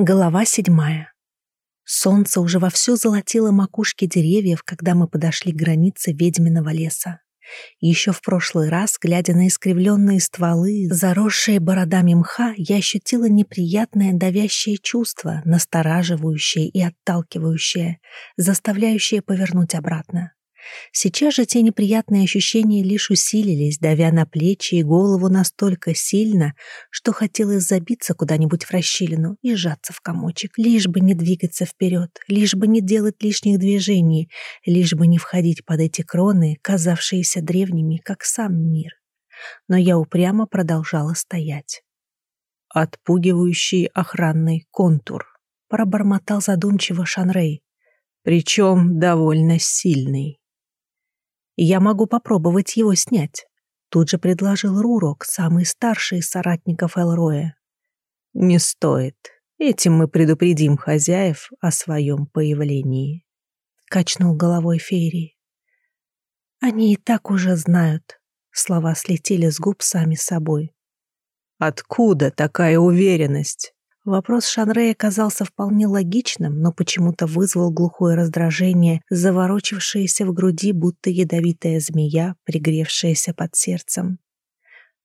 Глава седьмая. Солнце уже вовсю золотило макушки деревьев, когда мы подошли к границе ведьминого леса. Еще в прошлый раз, глядя на искривленные стволы, заросшие бородами мха, я ощутила неприятное давящее чувство, настораживающее и отталкивающее, заставляющее повернуть обратно. Сейчас же те неприятные ощущения лишь усилились, давя на плечи и голову настолько сильно, что хотелось забиться куда-нибудь в расщелину и сжаться в комочек, лишь бы не двигаться вперед, лишь бы не делать лишних движений, лишь бы не входить под эти кроны, казавшиеся древними, как сам мир. Но я упрямо продолжала стоять. «Отпугивающий охранный контур», — пробормотал задумчиво Шанрей, причем довольно сильный я могу попробовать его снять. Тут же предложил Рурок, самый старший из соратников Элроя. Не стоит. Этим мы предупредим хозяев о своем появлении. Качнул головой Фейри. Они и так уже знают. Слова слетели с губ сами собой. Откуда такая уверенность? Вопрос Шанрея казался вполне логичным, но почему-то вызвал глухое раздражение, заворочившееся в груди, будто ядовитая змея, пригревшаяся под сердцем.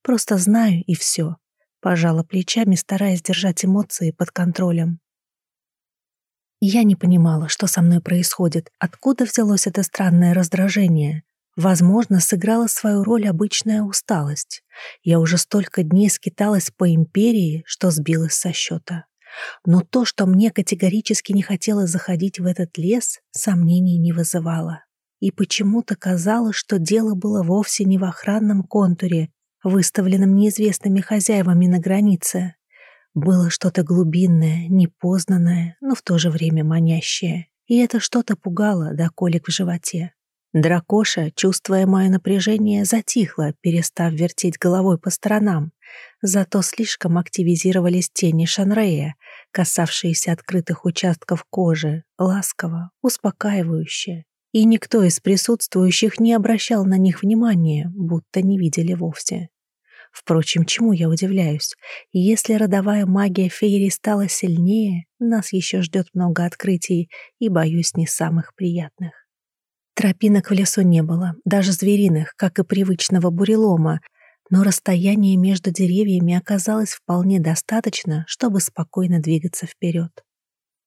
«Просто знаю, и все», — пожала плечами, стараясь держать эмоции под контролем. Я не понимала, что со мной происходит, откуда взялось это странное раздражение. Возможно, сыграла свою роль обычная усталость. Я уже столько дней скиталась по империи, что сбилась со счета. Но то, что мне категорически не хотелось заходить в этот лес, сомнений не вызывало. И почему-то казалось, что дело было вовсе не в охранном контуре, выставленном неизвестными хозяевами на границе. Было что-то глубинное, непознанное, но в то же время манящее. И это что-то пугало до колик в животе. Дракоша, чувствуя мое напряжение, затихла, перестав вертеть головой по сторонам. Зато слишком активизировались тени Шанрея, касавшиеся открытых участков кожи, ласково, успокаивающе. И никто из присутствующих не обращал на них внимания, будто не видели вовсе. Впрочем, чему я удивляюсь? Если родовая магия Фейри стала сильнее, нас еще ждет много открытий и, боюсь, не самых приятных. Тропинок в лесу не было, даже звериных, как и привычного бурелома, но расстояние между деревьями оказалось вполне достаточно, чтобы спокойно двигаться вперед.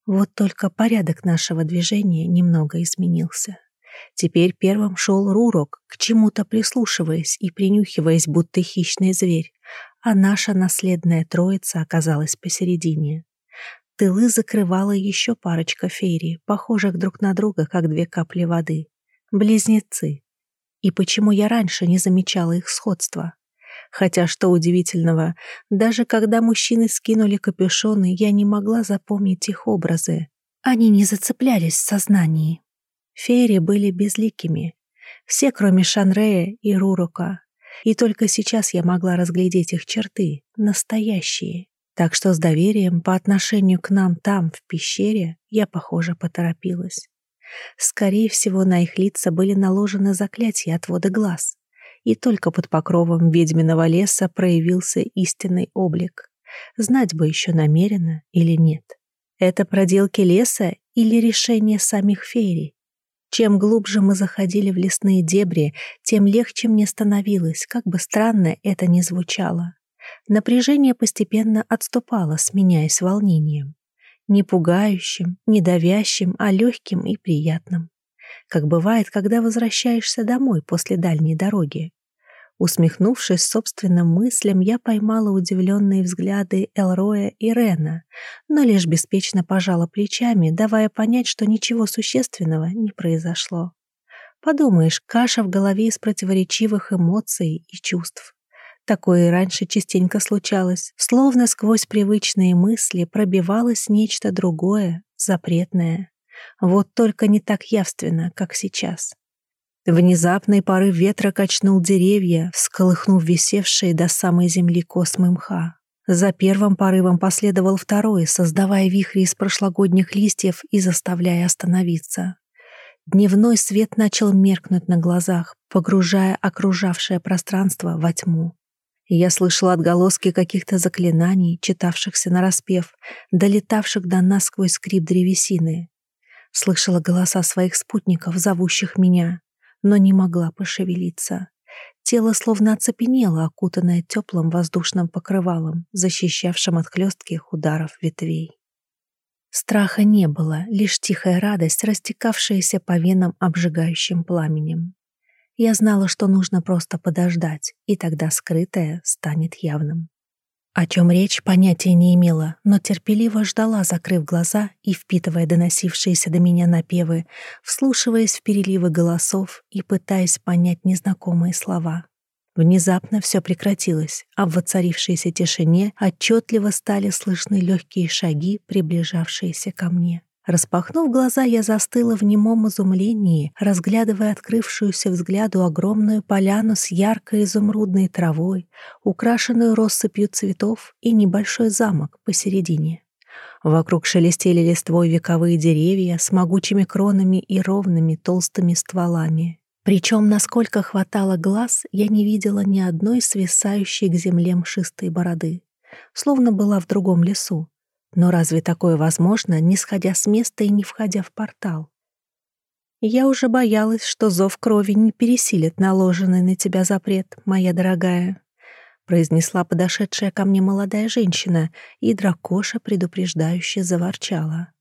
Вот только порядок нашего движения немного изменился. Теперь первым шел Рурок, к чему-то прислушиваясь и принюхиваясь, будто хищный зверь, а наша наследная троица оказалась посередине. Тылы закрывала еще парочка фейри, похожих друг на друга, как две капли воды. Близнецы. И почему я раньше не замечала их сходства? Хотя, что удивительного, даже когда мужчины скинули капюшоны, я не могла запомнить их образы. Они не зацеплялись в сознании. Фейри были безликими. Все, кроме Шанрея и Рурука. И только сейчас я могла разглядеть их черты, настоящие. Так что с доверием по отношению к нам там, в пещере, я, похоже, поторопилась. Скорее всего, на их лица были наложены заклятия отвода глаз, и только под покровом ведьминого леса проявился истинный облик. Знать бы еще намеренно или нет. Это проделки леса или решение самих феерий? Чем глубже мы заходили в лесные дебри, тем легче мне становилось, как бы странно это ни звучало. Напряжение постепенно отступало, сменяясь волнением не пугающим, не давящим, а легким и приятным. Как бывает, когда возвращаешься домой после дальней дороги. Усмехнувшись собственным мыслям, я поймала удивленные взгляды Элроя и Рена, но лишь беспечно пожала плечами, давая понять, что ничего существенного не произошло. Подумаешь, каша в голове из противоречивых эмоций и чувств. Такое и раньше частенько случалось. Словно сквозь привычные мысли пробивалось нечто другое, запретное. Вот только не так явственно, как сейчас. Внезапный порыв ветра качнул деревья, всколыхнув висевшие до самой земли космы мха. За первым порывом последовал второй, создавая вихри из прошлогодних листьев и заставляя остановиться. Дневной свет начал меркнуть на глазах, погружая окружавшее пространство во тьму. Я слышала отголоски каких-то заклинаний, читавшихся на распев, долетавших до нас сквозь скрип древесины. Слышала голоса своих спутников, зовущих меня, но не могла пошевелиться. Тело словно оцепенело, окутанное теплым воздушным покрывалом, защищавшим от хлестких ударов ветвей. Страха не было, лишь тихая радость, растекавшаяся по венам обжигающим пламенем. Я знала, что нужно просто подождать, и тогда скрытое станет явным. О чем речь, понятия не имела, но терпеливо ждала, закрыв глаза и впитывая доносившиеся до меня напевы, вслушиваясь в переливы голосов и пытаясь понять незнакомые слова. Внезапно все прекратилось, а в воцарившейся тишине отчетливо стали слышны легкие шаги, приближавшиеся ко мне. Распахнув глаза, я застыла в немом изумлении, разглядывая открывшуюся взгляду огромную поляну с яркой изумрудной травой, украшенную россыпью цветов и небольшой замок посередине. Вокруг шелестели листвой вековые деревья с могучими кронами и ровными толстыми стволами. Причем, насколько хватало глаз, я не видела ни одной свисающей к земле мшистой бороды, словно была в другом лесу, но разве такое возможно, не сходя с места и не входя в портал? Я уже боялась, что зов крови не пересилит наложенный на тебя запрет, моя дорогая, произнесла подошедшая ко мне молодая женщина, и дракоша предупреждающе заворчала.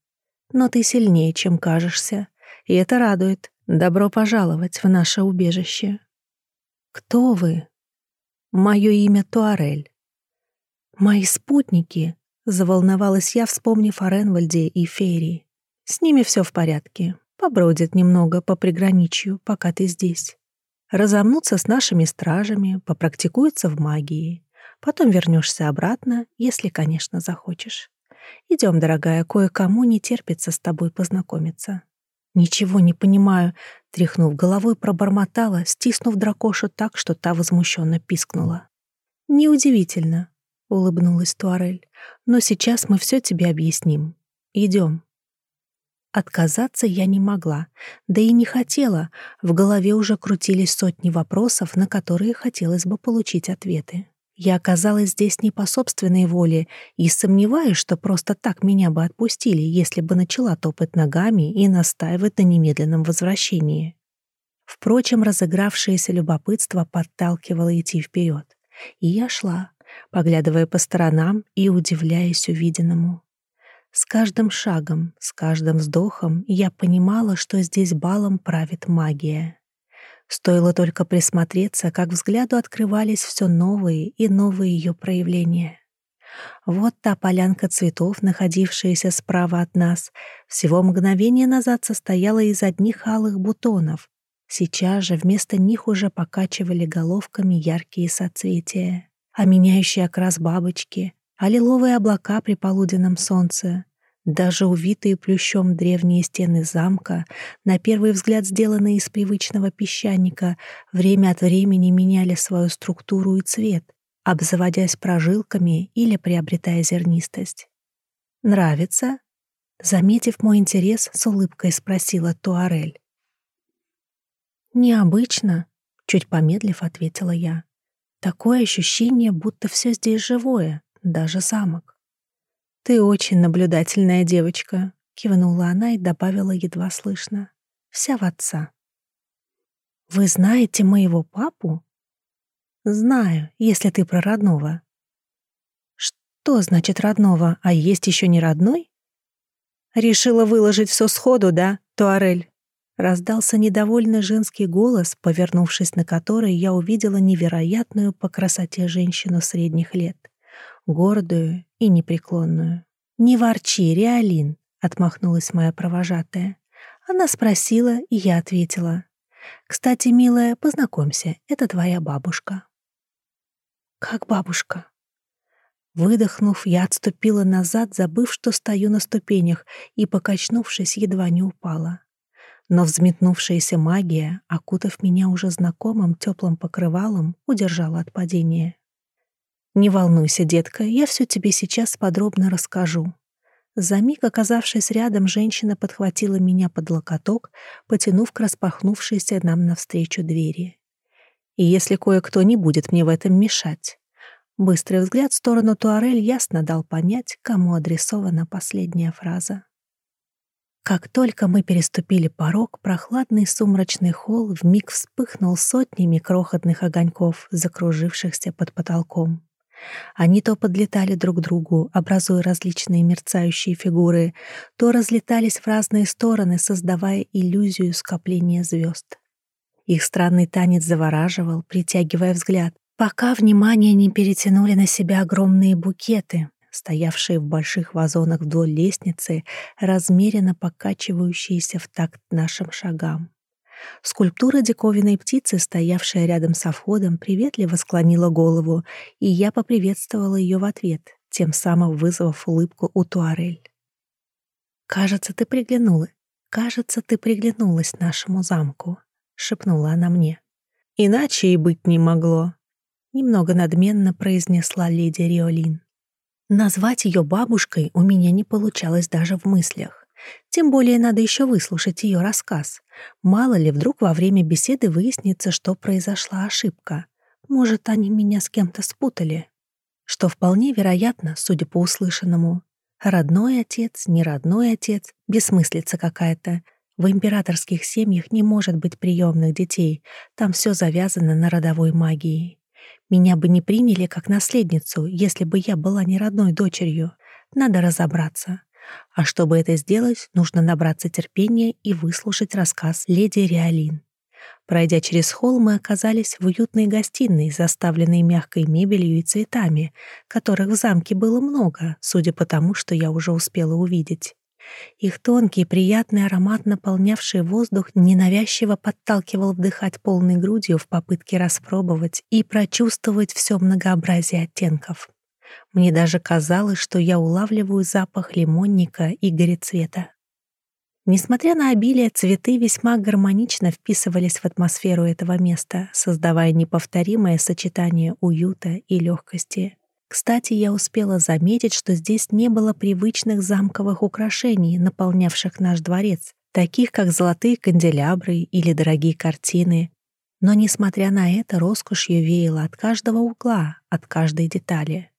Но ты сильнее, чем кажешься, и это радует. Добро пожаловать в наше убежище. Кто вы? Мое имя Туарель. Мои спутники Заволновалась я, вспомнив о Ренвальде и Ферри. С ними все в порядке. Побродят немного по приграничью, пока ты здесь. Разомнутся с нашими стражами, попрактикуются в магии. Потом вернешься обратно, если, конечно, захочешь. Идем, дорогая, кое-кому не терпится с тобой познакомиться. Ничего не понимаю, тряхнув головой, пробормотала, стиснув дракошу так, что та возмущенно пискнула. Неудивительно, — улыбнулась Туарель. «Но сейчас мы все тебе объясним. Идем». Отказаться я не могла, да и не хотела. В голове уже крутились сотни вопросов, на которые хотелось бы получить ответы. Я оказалась здесь не по собственной воле и сомневаюсь, что просто так меня бы отпустили, если бы начала топать ногами и настаивать на немедленном возвращении. Впрочем, разыгравшееся любопытство подталкивало идти вперед. И я шла, поглядывая по сторонам и удивляясь увиденному. С каждым шагом, с каждым вздохом я понимала, что здесь балом правит магия. Стоило только присмотреться, как взгляду открывались все новые и новые ее проявления. Вот та полянка цветов, находившаяся справа от нас, всего мгновение назад состояла из одних алых бутонов. Сейчас же вместо них уже покачивали головками яркие соцветия а меняющий окрас бабочки, а лиловые облака при полуденном солнце, даже увитые плющом древние стены замка, на первый взгляд сделанные из привычного песчаника, время от времени меняли свою структуру и цвет, обзаводясь прожилками или приобретая зернистость. «Нравится?» Заметив мой интерес, с улыбкой спросила Туарель. «Необычно», — чуть помедлив ответила я. Такое ощущение, будто все здесь живое, даже замок. «Ты очень наблюдательная девочка», — кивнула она и добавила едва слышно. «Вся в отца». «Вы знаете моего папу?» «Знаю, если ты про родного». «Что значит родного, а есть еще не родной?» «Решила выложить все сходу, да, Туарель?» Раздался недовольный женский голос, повернувшись на который я увидела невероятную по красоте женщину средних лет, гордую и непреклонную. «Не ворчи, Реалин», — отмахнулась моя провожатая. Она спросила, и я ответила. «Кстати, милая, познакомься, это твоя бабушка». «Как бабушка?» Выдохнув, я отступила назад, забыв, что стою на ступенях, и, покачнувшись, едва не упала но взметнувшаяся магия, окутав меня уже знакомым теплым покрывалом, удержала от падения. «Не волнуйся, детка, я все тебе сейчас подробно расскажу». За миг, оказавшись рядом, женщина подхватила меня под локоток, потянув к распахнувшейся нам навстречу двери. «И если кое-кто не будет мне в этом мешать, Быстрый взгляд в сторону Туарель ясно дал понять, кому адресована последняя фраза. Как только мы переступили порог, прохладный сумрачный холл вмиг вспыхнул сотнями крохотных огоньков, закружившихся под потолком. Они то подлетали друг к другу, образуя различные мерцающие фигуры, то разлетались в разные стороны, создавая иллюзию скопления звезд. Их странный танец завораживал, притягивая взгляд, пока внимание не перетянули на себя огромные букеты, стоявшие в больших вазонах вдоль лестницы, размеренно покачивающиеся в такт нашим шагам. Скульптура диковинной птицы, стоявшая рядом со входом, приветливо склонила голову, и я поприветствовала ее в ответ, тем самым вызвав улыбку у Туарель. «Кажется, ты приглянула. Кажется, ты приглянулась нашему замку», — шепнула она мне. «Иначе и быть не могло», — немного надменно произнесла леди Риолин. Назвать ее бабушкой у меня не получалось даже в мыслях. Тем более надо еще выслушать ее рассказ. Мало ли, вдруг во время беседы выяснится, что произошла ошибка. Может, они меня с кем-то спутали. Что вполне вероятно, судя по услышанному. Родной отец, не родной отец, бессмыслица какая-то. В императорских семьях не может быть приемных детей, там все завязано на родовой магии. Меня бы не приняли как наследницу, если бы я была не родной дочерью. Надо разобраться. А чтобы это сделать, нужно набраться терпения и выслушать рассказ леди Риалин. Пройдя через холл, мы оказались в уютной гостиной, заставленной мягкой мебелью и цветами, которых в замке было много, судя по тому, что я уже успела увидеть. Их тонкий, приятный аромат, наполнявший воздух, ненавязчиво подталкивал вдыхать полной грудью в попытке распробовать и прочувствовать все многообразие оттенков. Мне даже казалось, что я улавливаю запах лимонника и горецвета. Несмотря на обилие, цветы весьма гармонично вписывались в атмосферу этого места, создавая неповторимое сочетание уюта и легкости. Кстати, я успела заметить, что здесь не было привычных замковых украшений, наполнявших наш дворец, таких как золотые канделябры или дорогие картины. Но, несмотря на это, роскошью веяло от каждого угла, от каждой детали.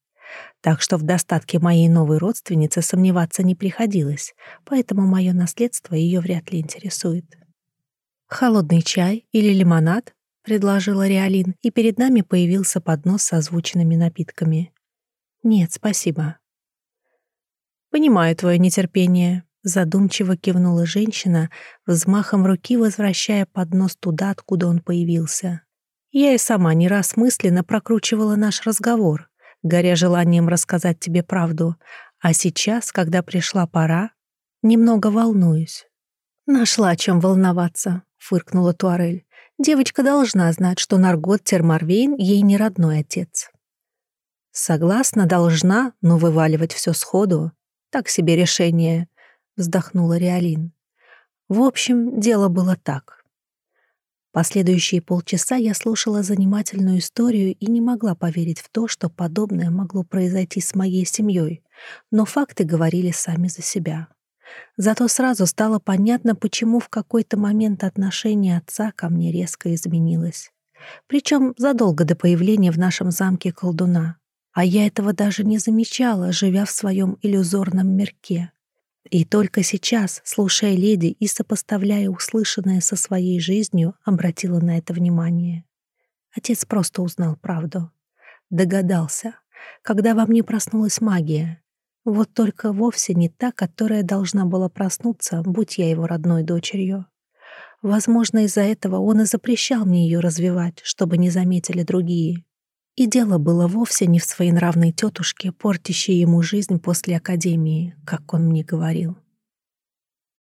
Так что в достатке моей новой родственницы сомневаться не приходилось, поэтому мое наследство ее вряд ли интересует. «Холодный чай или лимонад?» — предложила Реалин, и перед нами появился поднос с озвученными напитками. «Нет, спасибо». «Понимаю твое нетерпение», — задумчиво кивнула женщина, взмахом руки возвращая поднос туда, откуда он появился. «Я и сама не раз мысленно прокручивала наш разговор, горя желанием рассказать тебе правду, а сейчас, когда пришла пора, немного волнуюсь». «Нашла чем волноваться», — фыркнула Туарель. «Девочка должна знать, что Наргот Термарвейн ей не родной отец». Согласна, должна, но вываливать все сходу — так себе решение, — вздохнула Реалин. В общем, дело было так. Последующие полчаса я слушала занимательную историю и не могла поверить в то, что подобное могло произойти с моей семьей, но факты говорили сами за себя. Зато сразу стало понятно, почему в какой-то момент отношение отца ко мне резко изменилось. Причем задолго до появления в нашем замке колдуна. А я этого даже не замечала, живя в своем иллюзорном мирке. И только сейчас, слушая леди и сопоставляя услышанное со своей жизнью, обратила на это внимание. Отец просто узнал правду. Догадался, когда во мне проснулась магия. Вот только вовсе не та, которая должна была проснуться, будь я его родной дочерью. Возможно, из-за этого он и запрещал мне ее развивать, чтобы не заметили другие. И дело было вовсе не в своей нравной тетушке, портящей ему жизнь после академии, как он мне говорил.